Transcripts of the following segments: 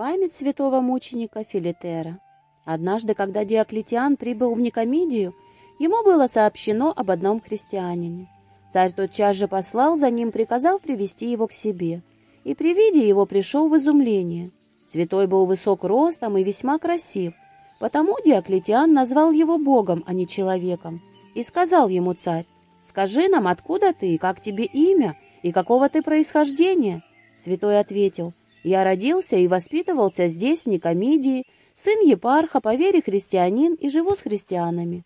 Память святого мученика Филитера. Однажды, когда Диоклетиан прибыл в Никомидию, ему было сообщено об одном христианине. Царь тотчас же послал за ним, приказав привести его к себе. И при виде его пришел в изумление. Святой был высок ростом и весьма красив, потому Диоклетиан назвал его богом, а не человеком. И сказал ему царь, «Скажи нам, откуда ты, как тебе имя, и какого ты происхождения?» Святой ответил, «Я родился и воспитывался здесь, в Никомидии, сын епарха, по вере христианин, и живу с христианами».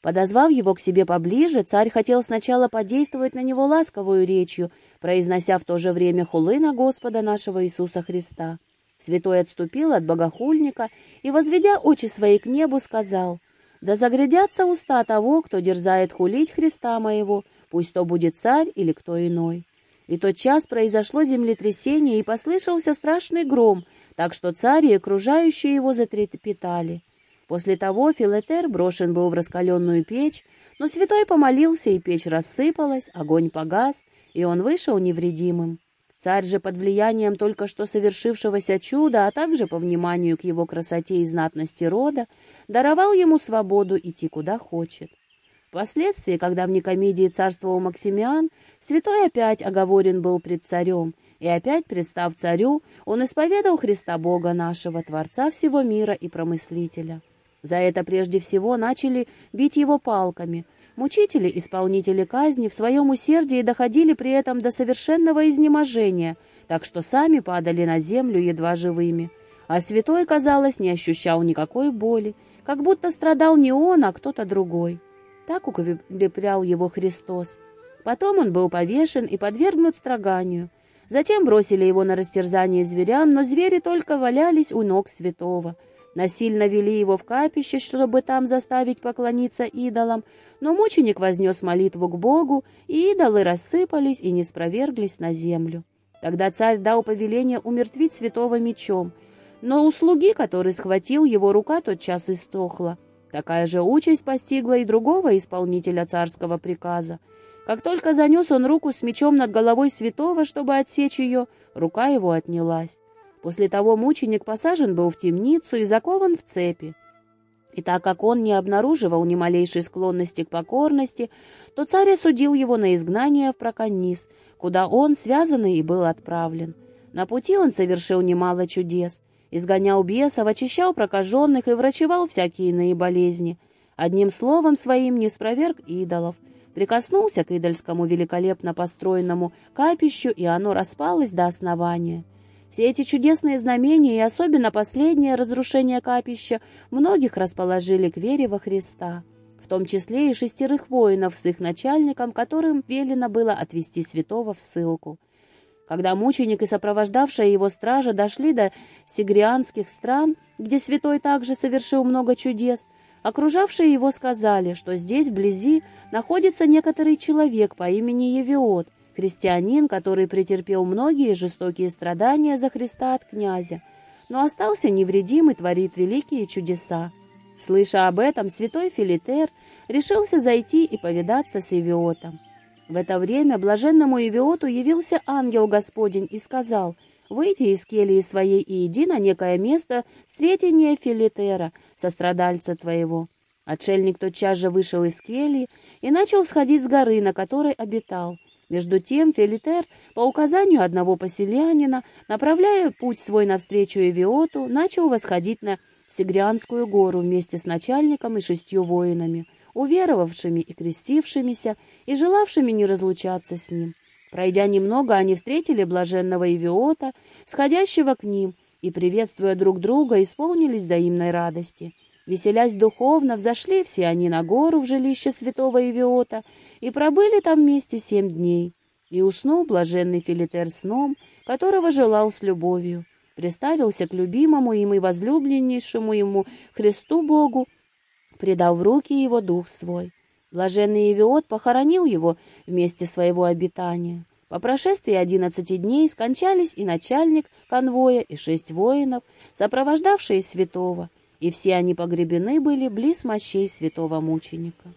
Подозвав его к себе поближе, царь хотел сначала подействовать на него ласковую речью, произнося в то же время хулы на Господа нашего Иисуса Христа. Святой отступил от богохульника и, возведя очи свои к небу, сказал, «Да загрядятся уста того, кто дерзает хулить Христа моего, пусть то будет царь или кто иной». И тот час произошло землетрясение, и послышался страшный гром, так что царь и окружающие его затрепетали. После того Филетер брошен был в раскаленную печь, но святой помолился, и печь рассыпалась, огонь погас, и он вышел невредимым. Царь же под влиянием только что совершившегося чуда, а также по вниманию к его красоте и знатности рода, даровал ему свободу идти куда хочет. Впоследствии, когда в Никомедии царствовал Максимиан, святой опять оговорен был пред царем, и опять, представ царю, он исповедал Христа Бога нашего, Творца всего мира и Промыслителя. За это прежде всего начали бить его палками. Мучители, исполнители казни, в своем усердии доходили при этом до совершенного изнеможения, так что сами падали на землю едва живыми. А святой, казалось, не ощущал никакой боли, как будто страдал не он, а кто-то другой. Так укреплял его Христос. Потом он был повешен и подвергнут строганию. Затем бросили его на растерзание зверям, но звери только валялись у ног святого. Насильно вели его в капище, чтобы там заставить поклониться идолам, но мученик вознес молитву к Богу, и идолы рассыпались и не спроверглись на землю. Тогда царь дал повеление умертвить святого мечом, но у слуги, который схватил его, рука тотчас истохла. Такая же участь постигла и другого исполнителя царского приказа. Как только занес он руку с мечом над головой святого, чтобы отсечь ее, рука его отнялась. После того мученик посажен был в темницу и закован в цепи. И так как он не обнаруживал ни малейшей склонности к покорности, то царь осудил его на изгнание в Проконис, куда он, связанный, и был отправлен. На пути он совершил немало чудес изгонял бесов, очищал прокаженных и врачевал всякие иные болезни. Одним словом своим не спроверг идолов. Прикоснулся к идольскому великолепно построенному капищу, и оно распалось до основания. Все эти чудесные знамения, и особенно последнее разрушение капища, многих расположили к вере во Христа, в том числе и шестерых воинов с их начальником, которым велено было отвести святого в ссылку. Когда мученик и сопровождавшая его стража дошли до сигрианских стран, где святой также совершил много чудес, окружавшие его сказали, что здесь, вблизи, находится некоторый человек по имени Евиот, христианин, который претерпел многие жестокие страдания за Христа от князя, но остался невредим и творит великие чудеса. Слыша об этом, святой Филитер решился зайти и повидаться с Евиотом. В это время блаженному Евиоту явился ангел Господень и сказал, «Выйди из кельи своей и иди на некое место сретения Филитера, сострадальца твоего». Отшельник тотчас же вышел из кельи и начал сходить с горы, на которой обитал. Между тем Филитер, по указанию одного поселянина, направляя путь свой навстречу Эвиоту, начал восходить на Сигрианскую гору вместе с начальником и шестью воинами — уверовавшими и крестившимися, и желавшими не разлучаться с ним. Пройдя немного, они встретили блаженного Ивиота, сходящего к ним, и, приветствуя друг друга, исполнились взаимной радости. Веселясь духовно, взошли все они на гору в жилище святого Ивиота и пробыли там вместе семь дней. И уснул блаженный Филитер сном, которого желал с любовью. Приставился к любимому им и возлюбленнейшему ему Христу Богу предал в руки его дух свой. Блаженный Евиот похоронил его вместе своего обитания. По прошествии одиннадцати дней скончались и начальник конвоя, и шесть воинов, сопровождавшие святого, и все они погребены были близ мощей святого мученика.